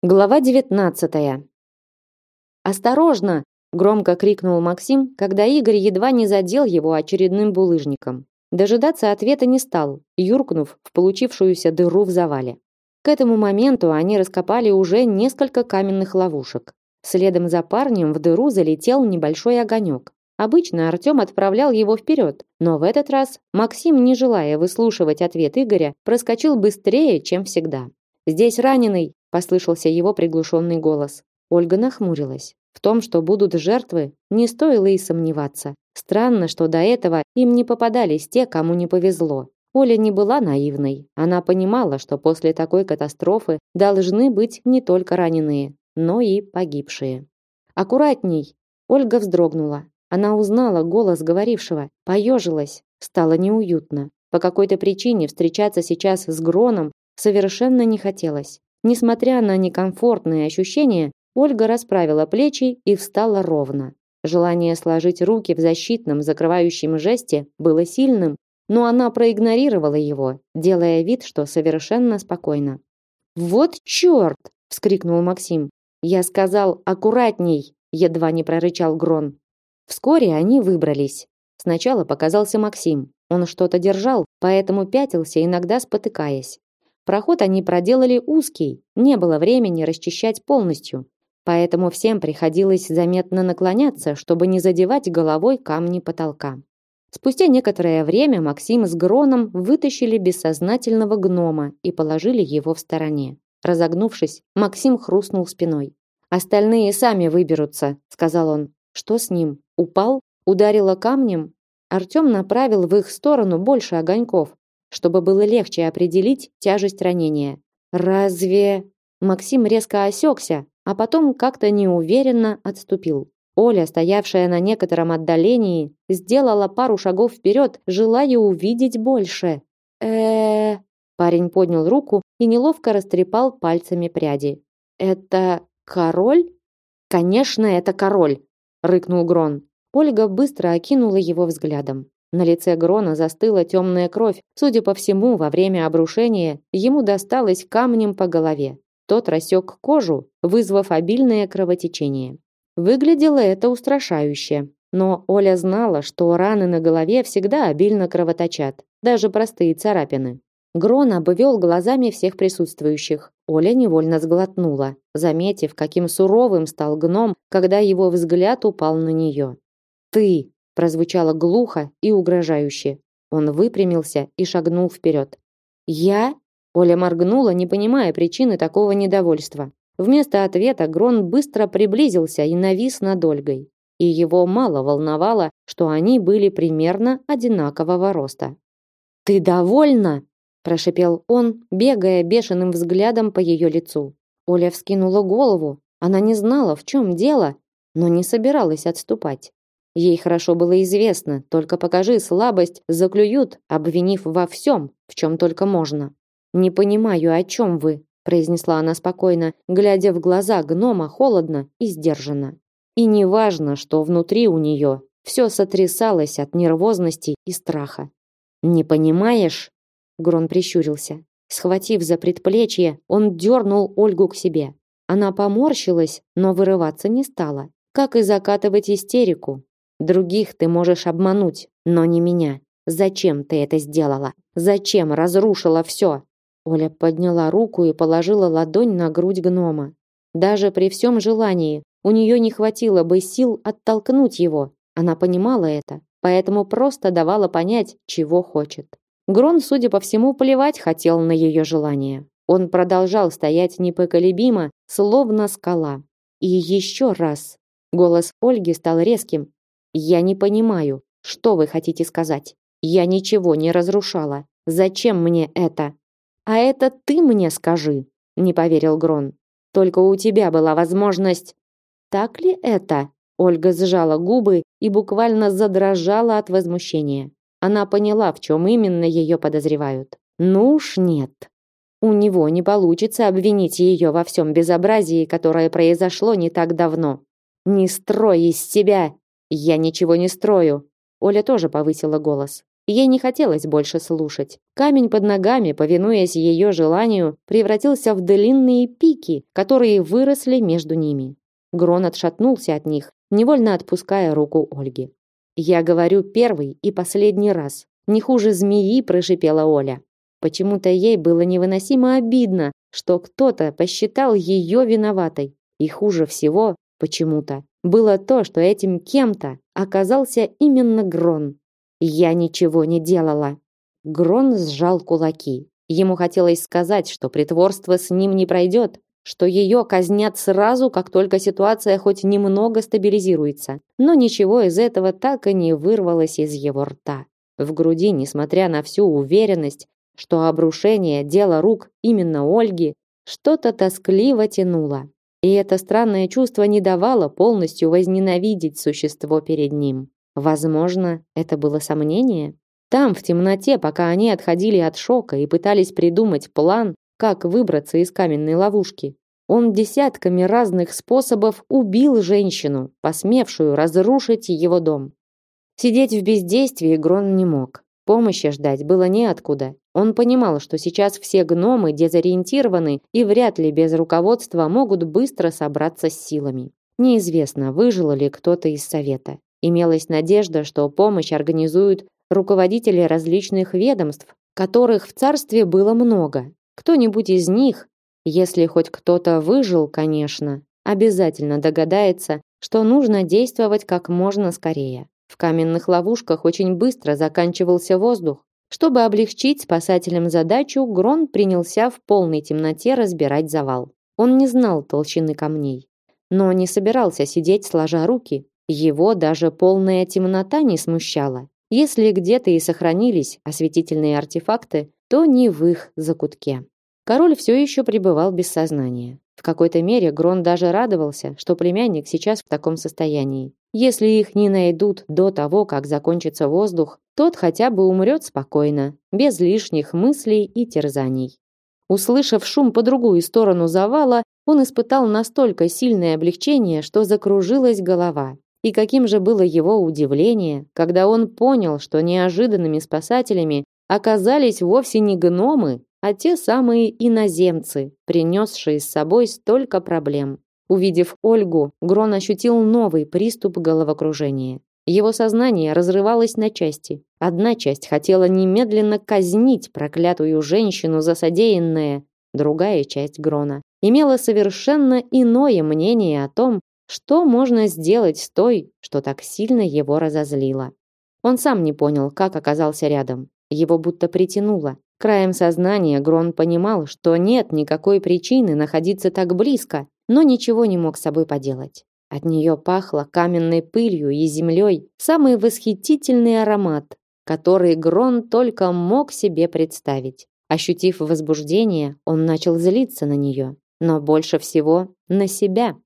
Глава 19. Осторожно, громко крикнул Максим, когда Игорь едва не задел его очередным булыжником. Дожидаться ответа не стал, юркнув в получившуюся дыру в завале. К этому моменту они раскопали уже несколько каменных ловушек. Следом за парнем в дыру залетел небольшой огонек. Обычно Артем отправлял его вперед, но в этот раз Максим, не желая выслушивать ответ Игоря, проскочил быстрее, чем всегда. «Здесь раненый!» Послышался его приглушенный голос. Ольга нахмурилась. В том, что будут жертвы, не стоило и сомневаться. Странно, что до этого им не попадались те, кому не повезло. Оля не была наивной. Она понимала, что после такой катастрофы должны быть не только раненые, но и погибшие. Аккуратней. Ольга вздрогнула. Она узнала голос говорившего, поежилась, стало неуютно. По какой-то причине встречаться сейчас с Гроном совершенно не хотелось. Несмотря на некомфортные ощущения, Ольга расправила плечи и встала ровно. Желание сложить руки в защитном закрывающем жесте было сильным, но она проигнорировала его, делая вид, что совершенно спокойно. «Вот черт!» – вскрикнул Максим. «Я сказал, аккуратней!» – едва не прорычал Грон. Вскоре они выбрались. Сначала показался Максим. Он что-то держал, поэтому пятился, иногда спотыкаясь. Проход они проделали узкий, не было времени расчищать полностью, поэтому всем приходилось заметно наклоняться, чтобы не задевать головой камни потолка. Спустя некоторое время Максим с Гроном вытащили бессознательного гнома и положили его в стороне. Разогнувшись, Максим хрустнул спиной. «Остальные сами выберутся», — сказал он. «Что с ним? Упал? Ударило камнем?» Артем направил в их сторону больше огоньков, чтобы было легче определить тяжесть ранения. Разве Максим резко осекся, а потом как-то неуверенно отступил. Оля, стоявшая на некотором отдалении, сделала пару шагов вперед, желая увидеть больше. э Парень поднял руку и неловко растрепал пальцами пряди. «Это король?» «Конечно, это король!» — рыкнул Грон. Ольга быстро окинула его взглядом. На лице Грона застыла темная кровь. Судя по всему, во время обрушения ему досталось камнем по голове. Тот рассек кожу, вызвав обильное кровотечение. Выглядело это устрашающе. Но Оля знала, что раны на голове всегда обильно кровоточат, даже простые царапины. Грон обвел глазами всех присутствующих. Оля невольно сглотнула, заметив, каким суровым стал гном, когда его взгляд упал на нее. «Ты!» Прозвучало глухо и угрожающе. Он выпрямился и шагнул вперед. «Я?» Оля моргнула, не понимая причины такого недовольства. Вместо ответа Грон быстро приблизился и навис над Ольгой. И его мало волновало, что они были примерно одинакового роста. «Ты довольна?» – прошипел он, бегая бешеным взглядом по ее лицу. Оля вскинула голову. Она не знала, в чем дело, но не собиралась отступать. Ей хорошо было известно, только покажи слабость, заклюют, обвинив во всем, в чем только можно. «Не понимаю, о чем вы», произнесла она спокойно, глядя в глаза гнома холодно и сдержанно. И неважно, что внутри у нее все сотрясалось от нервозности и страха. «Не понимаешь?» Грон прищурился. Схватив за предплечье, он дернул Ольгу к себе. Она поморщилась, но вырываться не стала. Как и закатывать истерику, Других ты можешь обмануть, но не меня. Зачем ты это сделала? Зачем разрушила все? Оля подняла руку и положила ладонь на грудь гнома. Даже при всем желании у нее не хватило бы сил оттолкнуть его. Она понимала это, поэтому просто давала понять, чего хочет. Грон, судя по всему, плевать хотел на ее желание. Он продолжал стоять непоколебимо, словно скала. И еще раз. Голос Ольги стал резким, я не понимаю, что вы хотите сказать. Я ничего не разрушала. Зачем мне это? А это ты мне скажи, не поверил Грон. Только у тебя была возможность. Так ли это? Ольга сжала губы и буквально задрожала от возмущения. Она поняла, в чем именно ее подозревают. Ну уж нет. У него не получится обвинить ее во всем безобразии, которое произошло не так давно. Не строй из себя я ничего не строю. Оля тоже повысила голос. Ей не хотелось больше слушать. Камень под ногами, повинуясь ее желанию, превратился в длинные пики, которые выросли между ними. Грон отшатнулся от них, невольно отпуская руку Ольги. «Я говорю первый и последний раз. Не хуже змеи», – прошипела Оля. Почему-то ей было невыносимо обидно, что кто-то посчитал ее виноватой. И хуже всего, почему-то, было то, что этим кем-то оказался именно Грон. Я ничего не делала. Грон сжал кулаки. Ему хотелось сказать, что притворство с ним не пройдет, что ее казнят сразу, как только ситуация хоть немного стабилизируется. Но ничего из этого так и не вырвалось из его рта. В груди, несмотря на всю уверенность, что обрушение дело рук именно Ольги, что-то тоскливо тянуло. И это странное чувство не давало полностью возненавидеть существо перед ним. Возможно, это было сомнение. Там, в темноте, пока они отходили от шока и пытались придумать план, как выбраться из каменной ловушки, он десятками разных способов убил женщину, посмевшую разрушить его дом. Сидеть в бездействии Грон не мог. Помощи ждать было неоткуда. Он понимал, что сейчас все гномы дезориентированы и вряд ли без руководства могут быстро собраться с силами. Неизвестно, выжил ли кто-то из совета. Имелась надежда, что помощь организуют руководители различных ведомств, которых в царстве было много. Кто-нибудь из них, если хоть кто-то выжил, конечно, обязательно догадается, что нужно действовать как можно скорее. В каменных ловушках очень быстро заканчивался воздух. Чтобы облегчить спасателям задачу, Грон принялся в полной темноте разбирать завал. Он не знал толщины камней, но не собирался сидеть сложа руки, его даже полная темнота не смущала. Если где-то и сохранились осветительные артефакты, то не в их закутке. Король все еще пребывал без сознания. В какой-то мере Грон даже радовался, что племянник сейчас в таком состоянии. Если их не найдут до того, как закончится воздух, тот хотя бы умрет спокойно, без лишних мыслей и терзаний. Услышав шум по другую сторону завала, он испытал настолько сильное облегчение, что закружилась голова. И каким же было его удивление, когда он понял, что неожиданными спасателями оказались вовсе не гномы, а те самые иноземцы, принесшие с собой столько проблем. Увидев Ольгу, Грон ощутил новый приступ головокружения. Его сознание разрывалось на части. Одна часть хотела немедленно казнить проклятую женщину за содеянное, другая часть Грона имела совершенно иное мнение о том, что можно сделать с той, что так сильно его разозлило? Он сам не понял, как оказался рядом. Его будто притянуло. Краем сознания Грон понимал, что нет никакой причины находиться так близко, но ничего не мог с собой поделать. От нее пахло каменной пылью и землей, самый восхитительный аромат, который Грон только мог себе представить. Ощутив возбуждение, он начал злиться на нее, но больше всего на себя.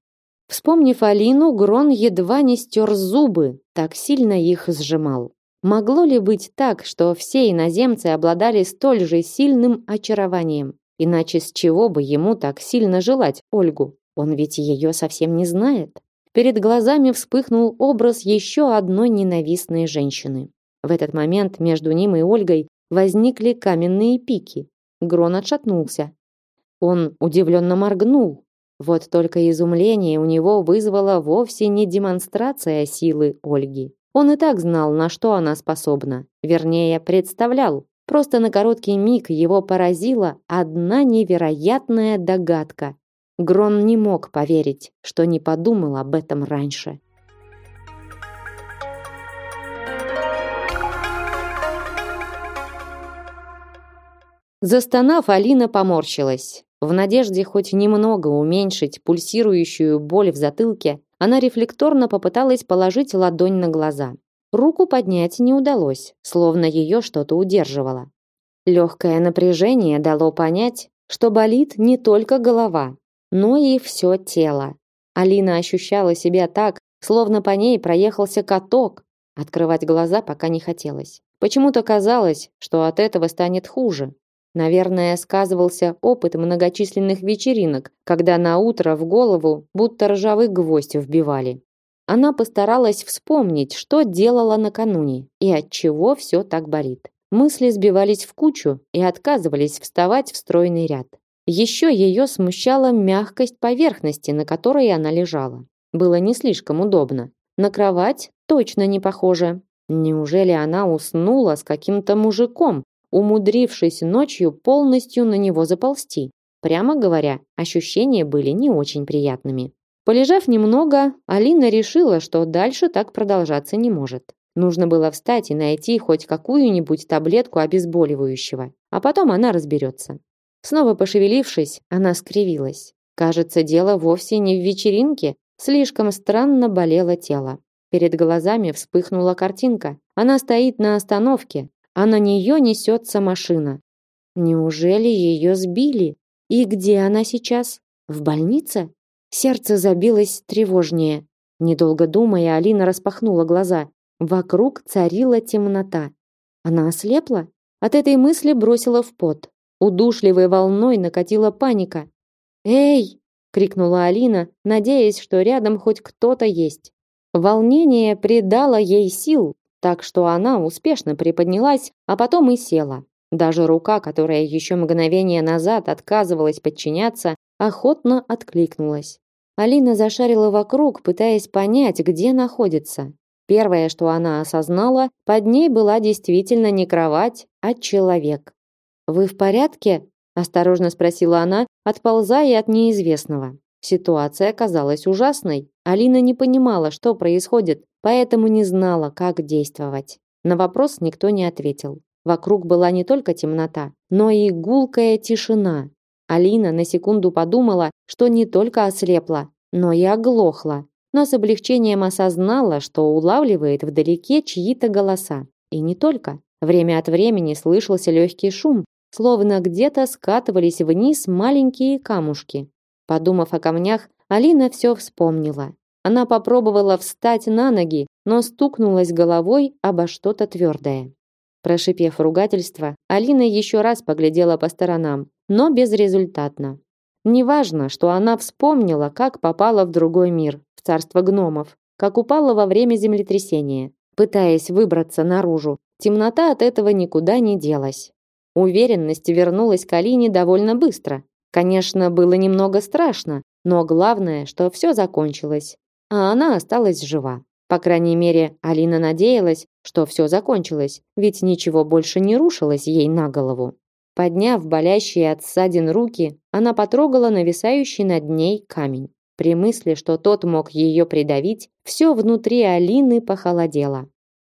Вспомнив Алину, Грон едва не стер зубы, так сильно их сжимал. Могло ли быть так, что все иноземцы обладали столь же сильным очарованием? Иначе с чего бы ему так сильно желать Ольгу? Он ведь ее совсем не знает. Перед глазами вспыхнул образ еще одной ненавистной женщины. В этот момент между ним и Ольгой возникли каменные пики. Грон отшатнулся. Он удивленно моргнул, вот только изумление у него вызвала вовсе не демонстрация силы Ольги. Он и так знал, на что она способна. Вернее, представлял. Просто на короткий миг его поразила одна невероятная догадка. Грон не мог поверить, что не подумал об этом раньше. Застонав, Алина поморщилась. В надежде хоть немного уменьшить пульсирующую боль в затылке, она рефлекторно попыталась положить ладонь на глаза. Руку поднять не удалось, словно ее что-то удерживало. Легкое напряжение дало понять, что болит не только голова, но и все тело. Алина ощущала себя так, словно по ней проехался каток. Открывать глаза пока не хотелось. Почему-то казалось, что от этого станет хуже. Наверное, сказывался опыт многочисленных вечеринок, когда на утро в голову будто ржавый гвоздь вбивали. Она постаралась вспомнить, что делала накануне и от чего все так болит. Мысли сбивались в кучу и отказывались вставать в стройный ряд. Еще ее смущала мягкость поверхности, на которой она лежала. Было не слишком удобно. На кровать точно не похоже. Неужели она уснула с каким-то мужиком, умудрившись ночью полностью на него заползти? Прямо говоря, ощущения были не очень приятными. Полежав немного, Алина решила, что дальше так продолжаться не может. Нужно было встать и найти хоть какую-нибудь таблетку обезболивающего, а потом она разберется. Снова пошевелившись, она скривилась. Кажется, дело вовсе не в вечеринке, слишком странно болело тело. Перед глазами вспыхнула картинка. Она стоит на остановке, а на нее несется машина. Неужели ее сбили? И где она сейчас? В больнице? Сердце забилось тревожнее. Недолго думая, Алина распахнула глаза. Вокруг царила темнота. Она ослепла? От этой мысли бросила в пот. Удушливой волной накатила паника. «Эй!» — крикнула Алина, надеясь, что рядом хоть кто-то есть. Волнение придало ей сил, так что она успешно приподнялась, а потом и села. Даже рука, которая еще мгновение назад отказывалась подчиняться, охотно откликнулась. Алина зашарила вокруг, пытаясь понять, где находится. Первое, что она осознала, под ней была действительно не кровать, а человек. «Вы в порядке?» – осторожно спросила она, отползая от неизвестного. Ситуация казалась ужасной. Алина не понимала, что происходит, поэтому не знала, как действовать. На вопрос никто не ответил. Вокруг была не только темнота, но и гулкая тишина. Алина на секунду подумала, что не только ослепла, но и оглохла но с облегчением осознала, что улавливает вдалеке чьи-то голоса. И не только. Время от времени слышался легкий шум, словно где-то скатывались вниз маленькие камушки. Подумав о камнях, Алина все вспомнила. Она попробовала встать на ноги, но стукнулась головой обо что-то твердое. Прошипев ругательство, Алина еще раз поглядела по сторонам, но безрезультатно. Неважно, что она вспомнила, как попала в другой мир, в царство гномов, как упала во время землетрясения, пытаясь выбраться наружу. Темнота от этого никуда не делась. Уверенность вернулась к Алине довольно быстро. Конечно, было немного страшно, но главное, что все закончилось, а она осталась жива. По крайней мере, Алина надеялась, что все закончилось, ведь ничего больше не рушилось ей на голову. Подняв болящие от ссадин руки, она потрогала нависающий над ней камень. При мысли, что тот мог ее придавить, все внутри Алины похолодело.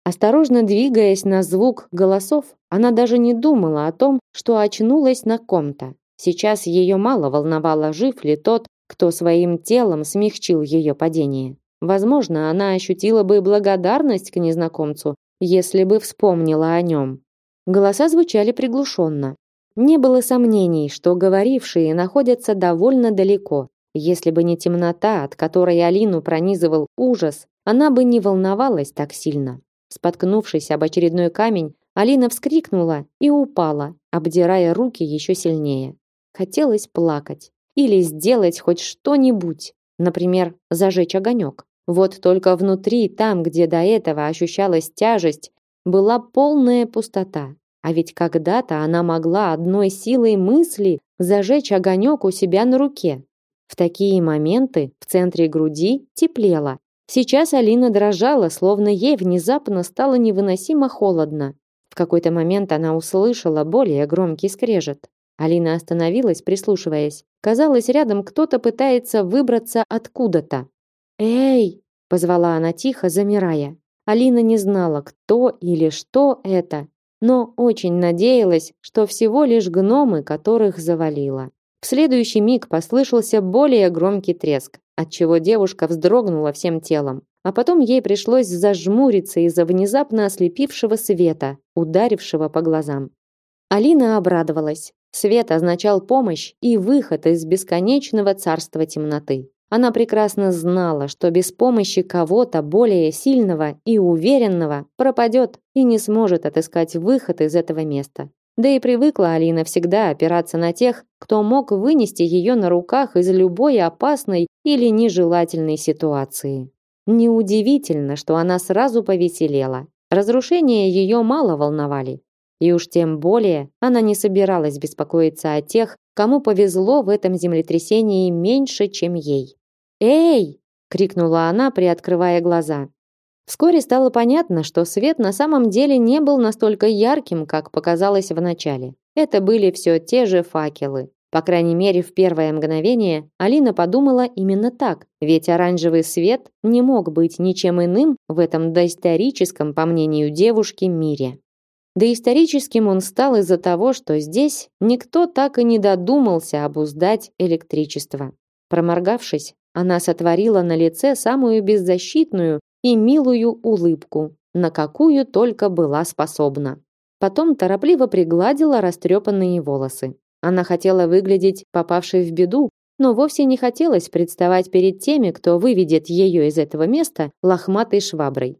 Осторожно двигаясь на звук голосов, она даже не думала о том, что очнулась на ком-то. Сейчас ее мало волновало, жив ли тот, кто своим телом смягчил ее падение. Возможно, она ощутила бы благодарность к незнакомцу, если бы вспомнила о нем. Голоса звучали приглушенно. Не было сомнений, что говорившие находятся довольно далеко. Если бы не темнота, от которой Алину пронизывал ужас, она бы не волновалась так сильно. Споткнувшись об очередной камень, Алина вскрикнула и упала, обдирая руки еще сильнее. Хотелось плакать или сделать хоть что-нибудь, например, зажечь огонек. Вот только внутри, там, где до этого ощущалась тяжесть, была полная пустота. А ведь когда-то она могла одной силой мысли зажечь огонек у себя на руке. В такие моменты в центре груди теплело. Сейчас Алина дрожала, словно ей внезапно стало невыносимо холодно. В какой-то момент она услышала более громкий скрежет. Алина остановилась, прислушиваясь. Казалось, рядом кто-то пытается выбраться откуда-то. «Эй!» – позвала она тихо, замирая. Алина не знала, кто или что это, но очень надеялась, что всего лишь гномы, которых завалило. В следующий миг послышался более громкий треск, отчего девушка вздрогнула всем телом. А потом ей пришлось зажмуриться из-за внезапно ослепившего света, ударившего по глазам. Алина обрадовалась. Свет означал помощь и выход из бесконечного царства темноты. Она прекрасно знала, что без помощи кого-то более сильного и уверенного пропадет и не сможет отыскать выход из этого места. Да и привыкла Алина всегда опираться на тех, кто мог вынести ее на руках из любой опасной или нежелательной ситуации. Неудивительно, что она сразу повеселела. Разрушения ее мало волновали. И уж тем более она не собиралась беспокоиться о тех, кому повезло в этом землетрясении меньше, чем ей. «Эй!» — крикнула она, приоткрывая глаза. Вскоре стало понятно, что свет на самом деле не был настолько ярким, как показалось вначале. Это были все те же факелы. По крайней мере, в первое мгновение Алина подумала именно так, ведь оранжевый свет не мог быть ничем иным в этом доисторическом, по мнению девушки, мире. Доисторическим он стал из-за того, что здесь никто так и не додумался обуздать электричество. Проморгавшись, она сотворила на лице самую беззащитную и милую улыбку, на какую только была способна. Потом торопливо пригладила растрепанные волосы. Она хотела выглядеть попавшей в беду, но вовсе не хотелось представать перед теми, кто выведет ее из этого места лохматой шваброй.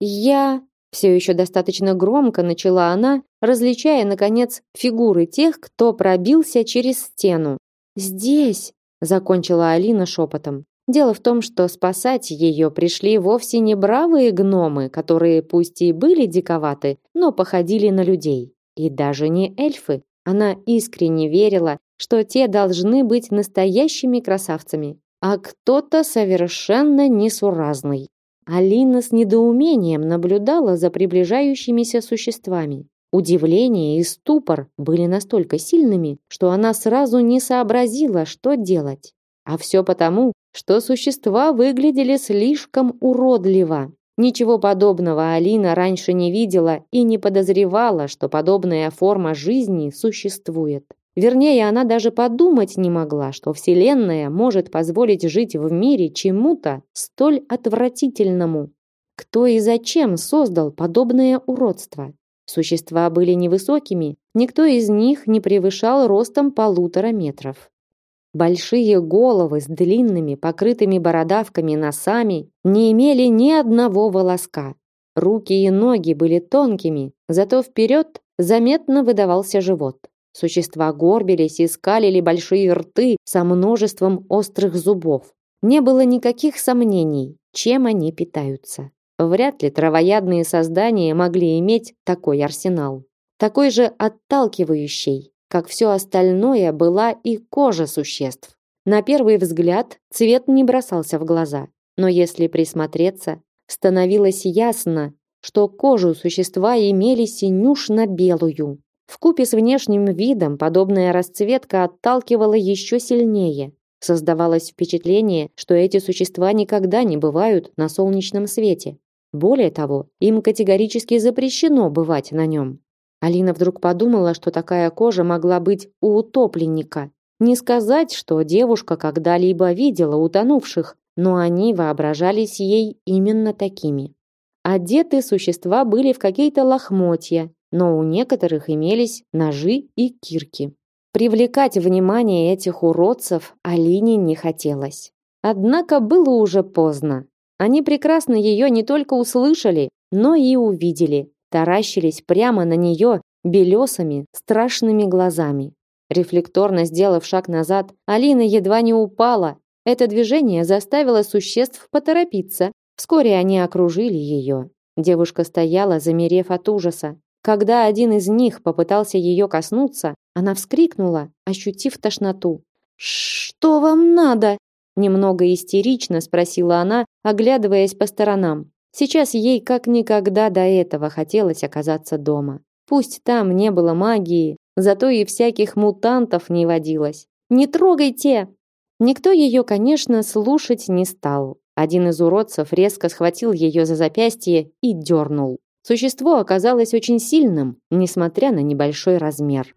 «Я...» Все еще достаточно громко начала она, различая, наконец, фигуры тех, кто пробился через стену. «Здесь!» – закончила Алина шепотом. Дело в том, что спасать ее пришли вовсе не бравые гномы, которые пусть и были диковаты, но походили на людей. И даже не эльфы. Она искренне верила, что те должны быть настоящими красавцами, а кто-то совершенно несуразный. Алина с недоумением наблюдала за приближающимися существами. Удивление и ступор были настолько сильными, что она сразу не сообразила, что делать. А все потому, что существа выглядели слишком уродливо. Ничего подобного Алина раньше не видела и не подозревала, что подобная форма жизни существует. Вернее, она даже подумать не могла, что Вселенная может позволить жить в мире чему-то столь отвратительному. Кто и зачем создал подобное уродство? Существа были невысокими, никто из них не превышал ростом полутора метров. Большие головы с длинными, покрытыми бородавками носами не имели ни одного волоска. Руки и ноги были тонкими, зато вперед заметно выдавался живот. Существа горбились и скалили большие рты со множеством острых зубов. Не было никаких сомнений, чем они питаются. Вряд ли травоядные создания могли иметь такой арсенал. Такой же отталкивающий, как все остальное, была и кожа существ. На первый взгляд цвет не бросался в глаза, но если присмотреться, становилось ясно, что кожу существа имели синюшно-белую, в купе с внешним видом подобная расцветка отталкивала еще сильнее. Создавалось впечатление, что эти существа никогда не бывают на солнечном свете. Более того, им категорически запрещено бывать на нем. Алина вдруг подумала, что такая кожа могла быть у утопленника. Не сказать, что девушка когда-либо видела утонувших, но они воображались ей именно такими. Одеты существа были в какие-то лохмотья, но у некоторых имелись ножи и кирки. Привлекать внимание этих уродцев Алине не хотелось. Однако было уже поздно. Они прекрасно ее не только услышали, но и увидели, таращились прямо на нее белесыми, страшными глазами. Рефлекторно сделав шаг назад, Алина едва не упала. Это движение заставило существ поторопиться. Вскоре они окружили ее. Девушка стояла, замерев от ужаса. Когда один из них попытался ее коснуться, она вскрикнула, ощутив тошноту. «Что вам надо?» Немного истерично спросила она, оглядываясь по сторонам. Сейчас ей как никогда до этого хотелось оказаться дома. Пусть там не было магии, зато и всяких мутантов не водилось. «Не трогайте!» Никто ее, конечно, слушать не стал. Один из уродцев резко схватил ее за запястье и дернул. Существо оказалось очень сильным, несмотря на небольшой размер.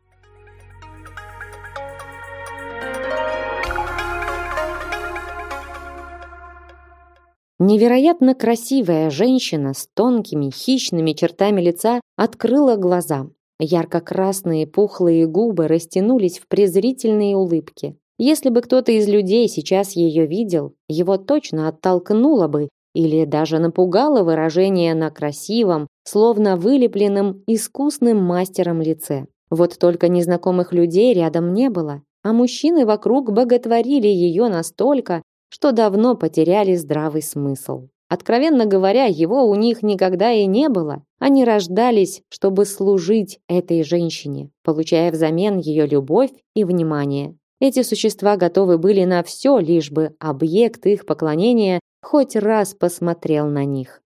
Невероятно красивая женщина с тонкими хищными чертами лица открыла глаза. Ярко-красные пухлые губы растянулись в презрительные улыбки. Если бы кто-то из людей сейчас ее видел, его точно оттолкнуло бы или даже напугало выражение на красивом, словно вылепленном искусным мастером лице. Вот только незнакомых людей рядом не было, а мужчины вокруг боготворили ее настолько, что давно потеряли здравый смысл. Откровенно говоря, его у них никогда и не было. Они рождались, чтобы служить этой женщине, получая взамен ее любовь и внимание. Эти существа готовы были на все, лишь бы объект их поклонения хоть раз посмотрел на них.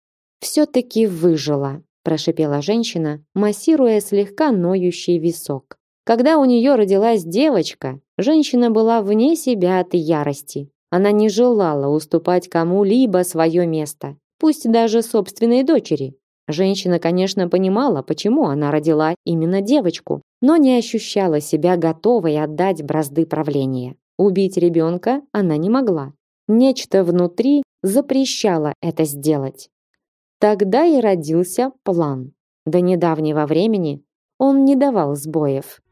«Все-таки выжила», – прошипела женщина, массируя слегка ноющий висок. Когда у нее родилась девочка, женщина была вне себя от ярости. Она не желала уступать кому-либо свое место, пусть даже собственной дочери. Женщина, конечно, понимала, почему она родила именно девочку, но не ощущала себя готовой отдать бразды правления. Убить ребенка она не могла. Нечто внутри запрещало это сделать. Тогда и родился план. До недавнего времени он не давал сбоев.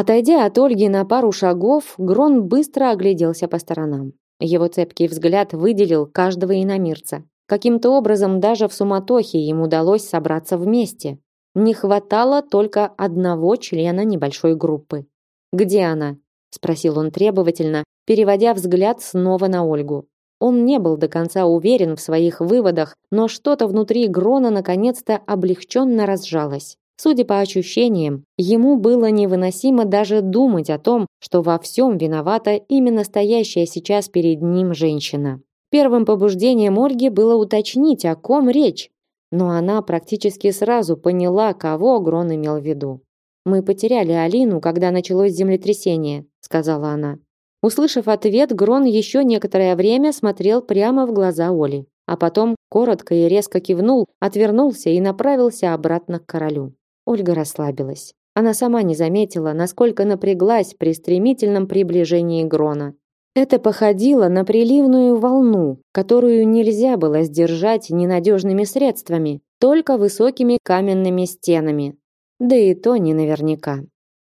Отойдя от Ольги на пару шагов, Грон быстро огляделся по сторонам. Его цепкий взгляд выделил каждого иномирца. Каким-то образом даже в суматохе им удалось собраться вместе. Не хватало только одного члена небольшой группы. «Где она?» – спросил он требовательно, переводя взгляд снова на Ольгу. Он не был до конца уверен в своих выводах, но что-то внутри Грона наконец-то облегченно разжалось. Судя по ощущениям, ему было невыносимо даже думать о том, что во всем виновата именно стоящая сейчас перед ним женщина. Первым побуждением Ольги было уточнить, о ком речь, но она практически сразу поняла, кого Грон имел в виду. «Мы потеряли Алину, когда началось землетрясение», — сказала она. Услышав ответ, Грон еще некоторое время смотрел прямо в глаза Оли, а потом коротко и резко кивнул, отвернулся и направился обратно к королю. Ольга расслабилась. Она сама не заметила, насколько напряглась при стремительном приближении Грона. Это походило на приливную волну, которую нельзя было сдержать ненадежными средствами, только высокими каменными стенами. Да и то не наверняка.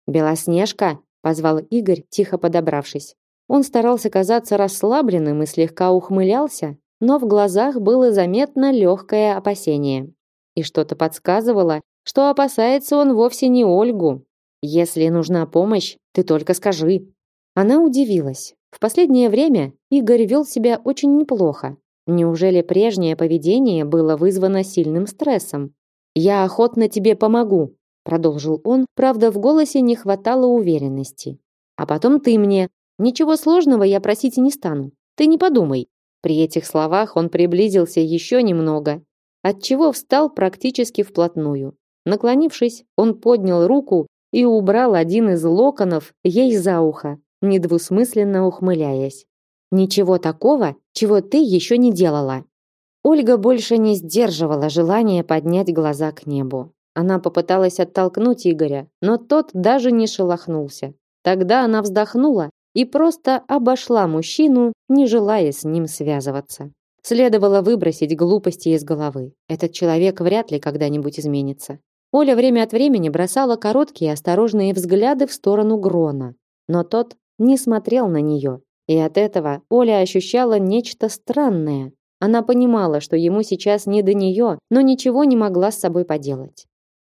«Белоснежка!» – позвал Игорь, тихо подобравшись. Он старался казаться расслабленным и слегка ухмылялся, но в глазах было заметно легкое опасение. И что-то подсказывало, что опасается он вовсе не Ольгу. Если нужна помощь, ты только скажи. Она удивилась. В последнее время Игорь вел себя очень неплохо. Неужели прежнее поведение было вызвано сильным стрессом? Я охотно тебе помогу, продолжил он, правда, в голосе не хватало уверенности. А потом ты мне. Ничего сложного я просить не стану. Ты не подумай. При этих словах он приблизился еще немного, отчего встал практически вплотную. Наклонившись, он поднял руку и убрал один из локонов ей за ухо, недвусмысленно ухмыляясь. Ничего такого, чего ты еще не делала. Ольга больше не сдерживала желания поднять глаза к небу. Она попыталась оттолкнуть Игоря, но тот даже не шелохнулся. Тогда она вздохнула и просто обошла мужчину, не желая с ним связываться. Следовало выбросить глупости из головы. Этот человек вряд ли когда-нибудь изменится. Оля время от времени бросала короткие осторожные взгляды в сторону Грона, но тот не смотрел на нее. И от этого Оля ощущала нечто странное. Она понимала, что ему сейчас не до нее, но ничего не могла с собой поделать.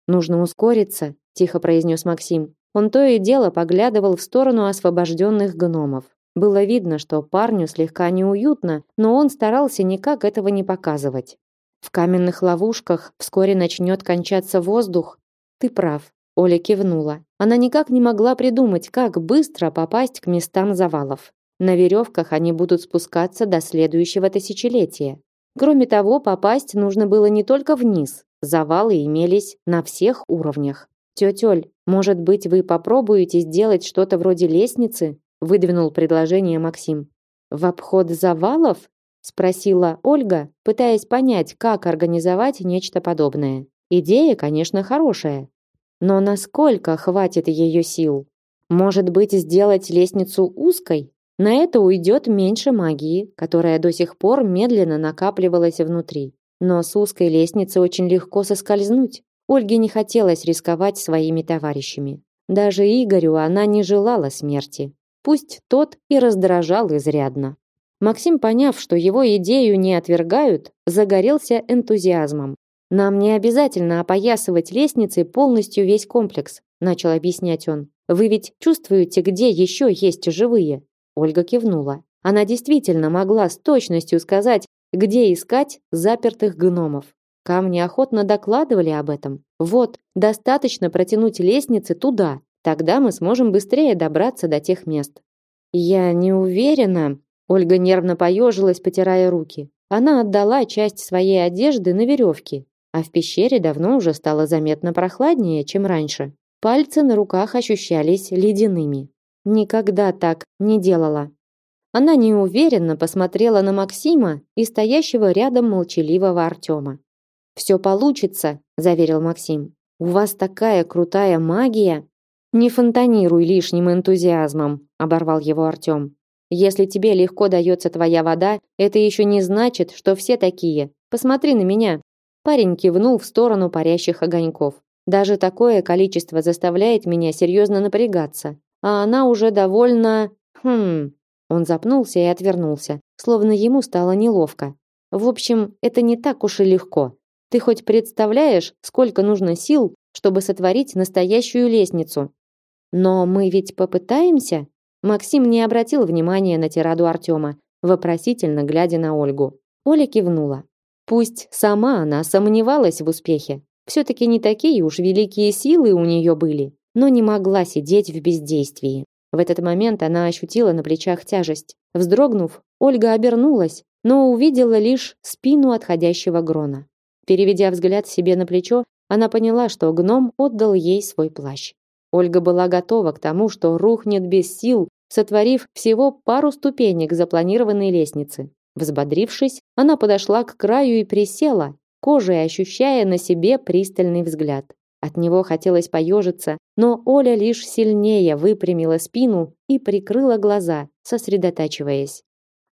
«Нужно ускориться», – тихо произнес Максим. Он то и дело поглядывал в сторону освобожденных гномов. Было видно, что парню слегка неуютно, но он старался никак этого не показывать. В каменных ловушках вскоре начнет кончаться воздух. Ты прав. Оля кивнула. Она никак не могла придумать, как быстро попасть к местам завалов. На веревках они будут спускаться до следующего тысячелетия. Кроме того, попасть нужно было не только вниз. Завалы имелись на всех уровнях. Тетя может быть, вы попробуете сделать что-то вроде лестницы? выдвинул предложение Максим. В обход завалов? Спросила Ольга, пытаясь понять, как организовать нечто подобное. Идея, конечно, хорошая, но насколько хватит ее сил? Может быть, сделать лестницу узкой? На это уйдет меньше магии, которая до сих пор медленно накапливалась внутри. Но с узкой лестницы очень легко соскользнуть. Ольге не хотелось рисковать своими товарищами. Даже Игорю она не желала смерти. Пусть тот и раздражал изрядно. Максим, поняв, что его идею не отвергают, загорелся энтузиазмом. Нам не обязательно опоясывать лестницей полностью весь комплекс. начал объяснять он. Вы ведь чувствуете, где еще есть живые? Ольга кивнула. Она действительно могла с точностью сказать, где искать запертых гномов. Камни охотно докладывали об этом. Вот, достаточно протянуть лестницы туда, тогда мы сможем быстрее добраться до тех мест. Я не уверена, Ольга нервно поежилась, потирая руки. Она отдала часть своей одежды на веревке, а в пещере давно уже стало заметно прохладнее, чем раньше. Пальцы на руках ощущались ледяными. Никогда так не делала. Она неуверенно посмотрела на Максима и стоящего рядом молчаливого Артема. «Все получится», – заверил Максим. «У вас такая крутая магия!» «Не фонтанируй лишним энтузиазмом», – оборвал его Артем. Если тебе легко дается твоя вода, это еще не значит, что все такие. Посмотри на меня. Парень кивнул в сторону парящих огоньков. Даже такое количество заставляет меня серьезно напрягаться. А она уже довольно... Хм... Он запнулся и отвернулся, словно ему стало неловко. В общем, это не так уж и легко. Ты хоть представляешь, сколько нужно сил, чтобы сотворить настоящую лестницу? Но мы ведь попытаемся, Максим не обратил внимания на тираду Артема, вопросительно глядя на Ольгу. Оля кивнула. Пусть сама она сомневалась в успехе. Все-таки не такие уж великие силы у нее были, но не могла сидеть в бездействии. В этот момент она ощутила на плечах тяжесть. Вздрогнув, Ольга обернулась, но увидела лишь спину отходящего Грона. Переведя взгляд себе на плечо, она поняла, что гном отдал ей свой плащ. Ольга была готова к тому, что рухнет без сил, сотворив всего пару ступенек запланированной лестницы. Взбодрившись, она подошла к краю и присела, кожей ощущая на себе пристальный взгляд. От него хотелось поежиться, но Оля лишь сильнее выпрямила спину и прикрыла глаза, сосредотачиваясь.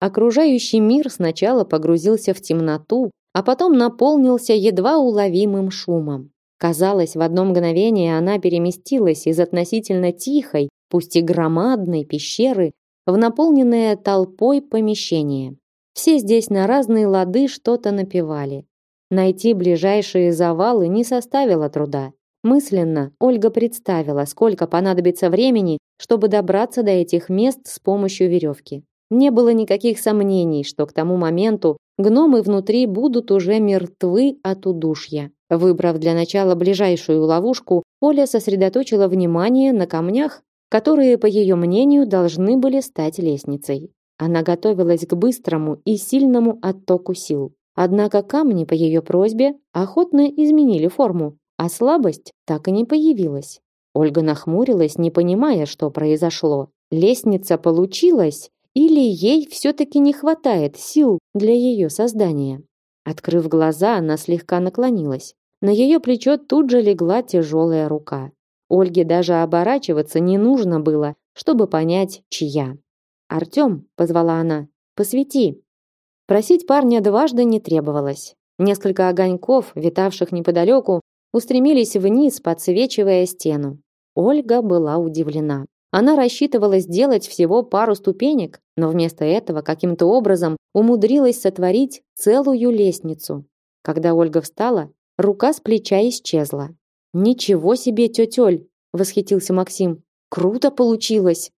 Окружающий мир сначала погрузился в темноту, а потом наполнился едва уловимым шумом. Казалось, в одно мгновение она переместилась из относительно тихой, пусть и громадной пещеры в наполненное толпой помещение. Все здесь на разные лады что-то напевали. Найти ближайшие завалы не составило труда. Мысленно Ольга представила, сколько понадобится времени, чтобы добраться до этих мест с помощью веревки. Не было никаких сомнений, что к тому моменту гномы внутри будут уже мертвы от удушья. Выбрав для начала ближайшую ловушку, Оля сосредоточила внимание на камнях, которые, по ее мнению, должны были стать лестницей. Она готовилась к быстрому и сильному оттоку сил. Однако камни по ее просьбе охотно изменили форму, а слабость так и не появилась. Ольга нахмурилась, не понимая, что произошло. Лестница получилась, или ей все-таки не хватает сил для ее создания? Открыв глаза, она слегка наклонилась. На ее плечо тут же легла тяжелая рука. Ольге даже оборачиваться не нужно было, чтобы понять, чья. «Артем», — позвала она, — «посвети». Просить парня дважды не требовалось. Несколько огоньков, витавших неподалеку, устремились вниз, подсвечивая стену. Ольга была удивлена. Она рассчитывала сделать всего пару ступенек, но вместо этого каким-то образом умудрилась сотворить целую лестницу. Когда Ольга встала, рука с плеча исчезла. «Ничего себе, тетель!» – восхитился Максим. «Круто получилось!»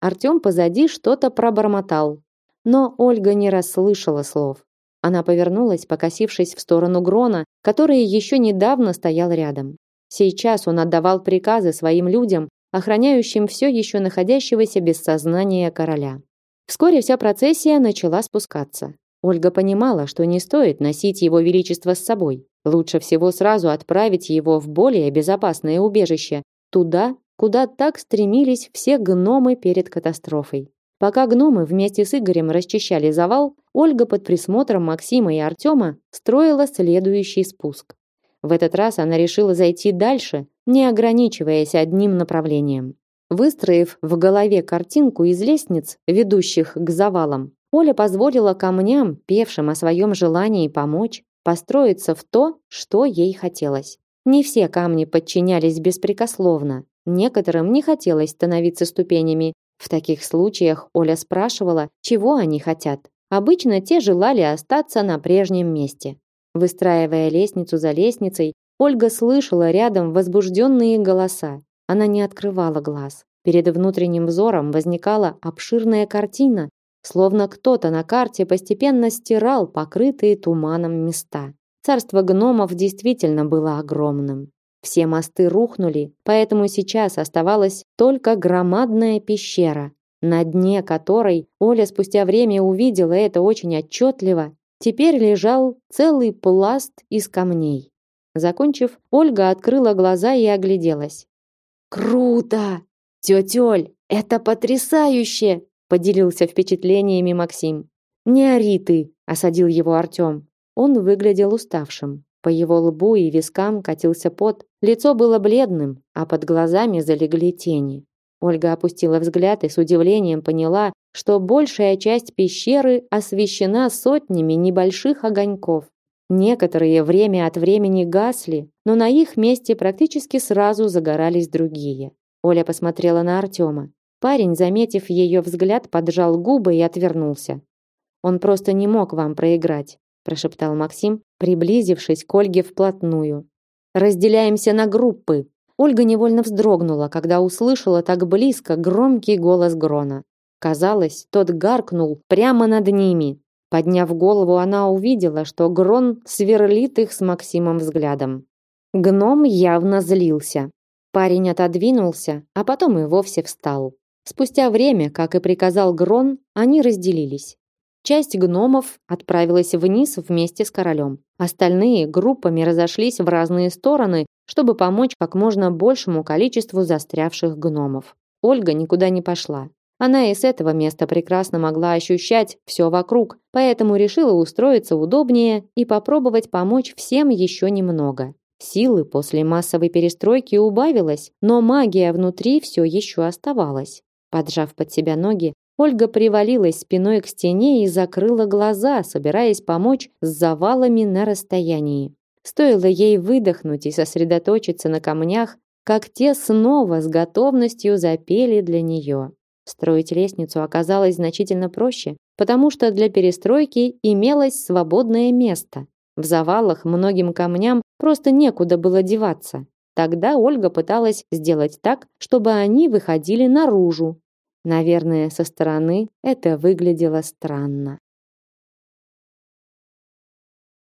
Артем позади что-то пробормотал, но Ольга не расслышала слов. Она повернулась, покосившись в сторону Грона, который еще недавно стоял рядом. Сейчас он отдавал приказы своим людям, охраняющим все еще находящегося без сознания короля. Вскоре вся процессия начала спускаться. Ольга понимала, что не стоит носить его величество с собой. Лучше всего сразу отправить его в более безопасное убежище, туда, куда так стремились все гномы перед катастрофой. Пока гномы вместе с Игорем расчищали завал, Ольга под присмотром Максима и Артема строила следующий спуск. В этот раз она решила зайти дальше, не ограничиваясь одним направлением. Выстроив в голове картинку из лестниц, ведущих к завалам, Оля позволила камням, певшим о своем желании помочь, построиться в то, что ей хотелось. Не все камни подчинялись беспрекословно. Некоторым не хотелось становиться ступенями. В таких случаях Оля спрашивала, чего они хотят. Обычно те желали остаться на прежнем месте. Выстраивая лестницу за лестницей, Ольга слышала рядом возбужденные голоса. она не открывала глаз. Перед внутренним взором возникала обширная картина, словно кто-то на карте постепенно стирал покрытые туманом места. Царство гномов действительно было огромным. Все мосты рухнули, поэтому сейчас оставалась только громадная пещера, на дне которой Оля спустя время увидела это очень отчетливо. Теперь лежал целый пласт из камней. Закончив, Ольга открыла глаза и огляделась. «Круто! Тетёль, это потрясающе!» поделился впечатлениями Максим. «Не ори ты!» – осадил его Артём. Он выглядел уставшим. По его лбу и вискам катился пот, лицо было бледным, а под глазами залегли тени. Ольга опустила взгляд и с удивлением поняла, что большая часть пещеры освещена сотнями небольших огоньков. Некоторые время от времени гасли, но на их месте практически сразу загорались другие. Оля посмотрела на Артема. Парень, заметив ее взгляд, поджал губы и отвернулся. Он просто не мог вам проиграть, прошептал Максим, приблизившись к Ольге вплотную. Разделяемся на группы. Ольга невольно вздрогнула, когда услышала так близко громкий голос Грона. Казалось, тот гаркнул прямо над ними. Подняв голову, она увидела, что Грон сверлит их с Максимом взглядом. Гном явно злился. Парень отодвинулся, а потом и вовсе встал. Спустя время, как и приказал Грон, они разделились. Часть гномов отправилась вниз вместе с королем. Остальные группами разошлись в разные стороны, чтобы помочь как можно большему количеству застрявших гномов. Ольга никуда не пошла. Она и с этого места прекрасно могла ощущать все вокруг, поэтому решила устроиться удобнее и попробовать помочь всем еще немного. Силы после массовой перестройки убавилось, но магия внутри все еще оставалась. Поджав под себя ноги, Ольга привалилась спиной к стене и закрыла глаза, собираясь помочь с завалами на расстоянии. Стоило ей выдохнуть и сосредоточиться на камнях, как те снова с готовностью запели для нее. Строить лестницу оказалось значительно проще, потому что для перестройки имелось свободное место. В завалах многим камням просто некуда было деваться. Тогда Ольга пыталась сделать так, чтобы они выходили наружу, Наверное, со стороны это выглядело странно.